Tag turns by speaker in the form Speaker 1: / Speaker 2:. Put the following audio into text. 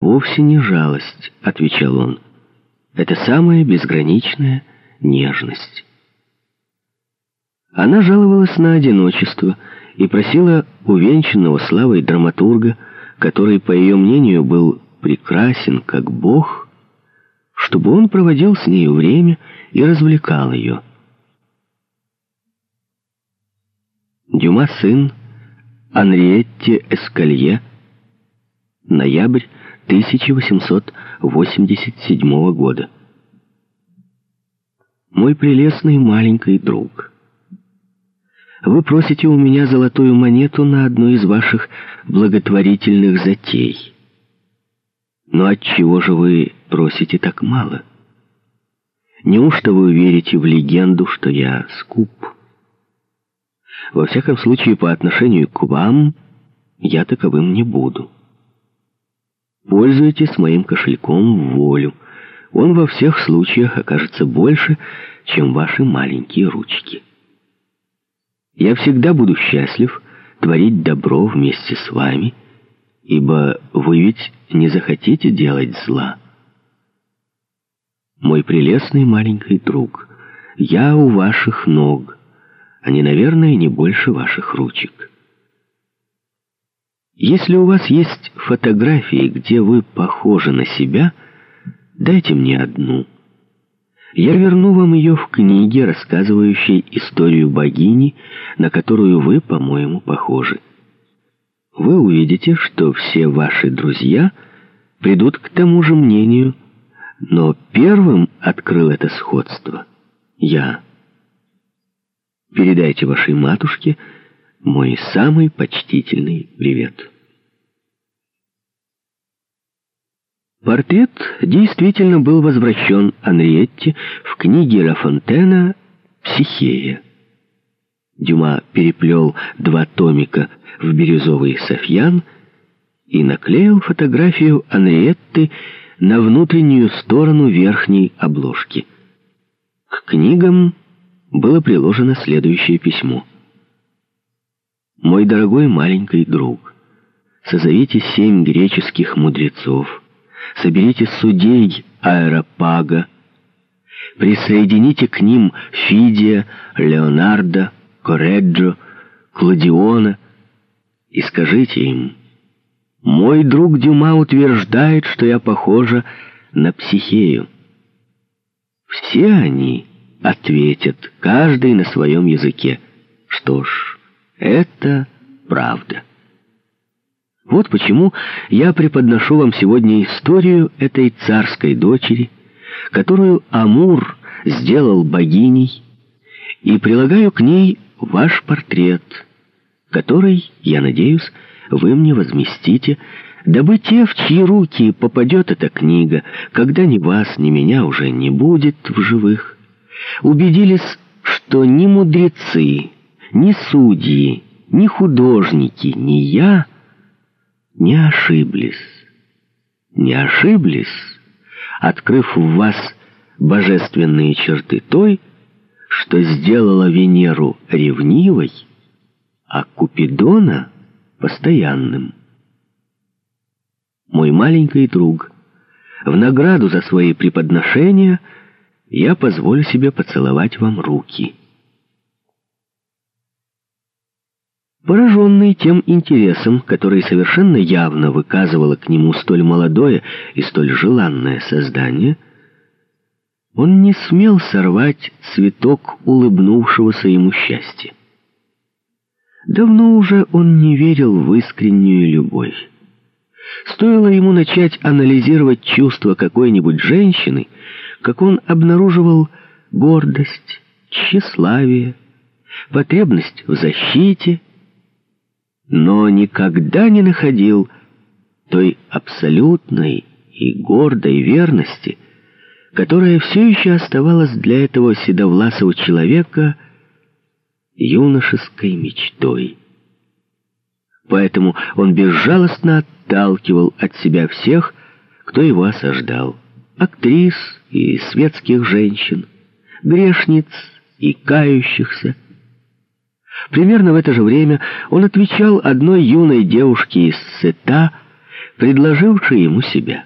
Speaker 1: «Вовсе не жалость», — отвечал он. «Это самая безграничная нежность». Она жаловалась на одиночество и просила увенчанного славой драматурга, который, по ее мнению, был прекрасен как бог, чтобы он проводил с нею время и развлекал ее. Дюма сын Анриетти Эскалье, ноябрь 1887 года. Мой прелестный маленький друг, вы просите у меня золотую монету на одну из ваших благотворительных затей. Но от чего же вы просите так мало? Неужто вы верите в легенду, что я скуп? Во всяком случае, по отношению к вам я таковым не буду. Пользуйтесь моим кошельком в волю. Он во всех случаях окажется больше, чем ваши маленькие ручки. Я всегда буду счастлив творить добро вместе с вами, ибо вы ведь не захотите делать зла. Мой прелестный маленький друг, я у ваших ног, они, наверное, не больше ваших ручек. Если у вас есть фотографии, где вы похожи на себя, дайте мне одну. Я верну вам ее в книге, рассказывающей историю богини, на которую вы, по-моему, похожи. Вы увидите, что все ваши друзья придут к тому же мнению, но первым открыл это сходство я. Передайте вашей матушке мой самый почтительный привет. Портрет действительно был возвращен Анриетте в книге Ла Фонтена «Психея». Дюма переплел два томика в бирюзовый софьян и наклеил фотографию Анриетты на внутреннюю сторону верхней обложки. К книгам было приложено следующее письмо. «Мой дорогой маленький друг, созовите семь греческих мудрецов, соберите судей Аэропага, присоедините к ним Фидия, Леонардо, Кореджо, Кладиона и скажите им, «Мой друг Дюма утверждает, что я похожа на психею». Все они ответят, каждый на своем языке. Что ж, это правда. Вот почему я преподношу вам сегодня историю этой царской дочери, которую Амур сделал богиней, и прилагаю к ней ваш портрет, который, я надеюсь, вы мне возместите, дабы те, в чьи руки попадет эта книга, когда ни вас, ни меня уже не будет в живых, убедились, что ни мудрецы, ни судьи, ни художники, ни я не ошиблись. Не ошиблись, открыв в вас божественные черты той, что сделала Венеру ревнивой, а Купидона постоянным. Мой маленький друг, в награду за свои преподношения — я позволю себе поцеловать вам руки. Пораженный тем интересом, который совершенно явно выказывало к нему столь молодое и столь желанное создание, он не смел сорвать цветок улыбнувшегося ему счастья. Давно уже он не верил в искреннюю любовь. Стоило ему начать анализировать чувства какой-нибудь женщины, как он обнаруживал гордость, тщеславие, потребность в защите, но никогда не находил той абсолютной и гордой верности, которая все еще оставалась для этого седовласого человека юношеской мечтой. Поэтому он безжалостно отталкивал от себя всех, кто его осаждал актрис и светских женщин, грешниц и кающихся. Примерно в это же время он отвечал одной юной девушке из Сета, предложивший ему себя.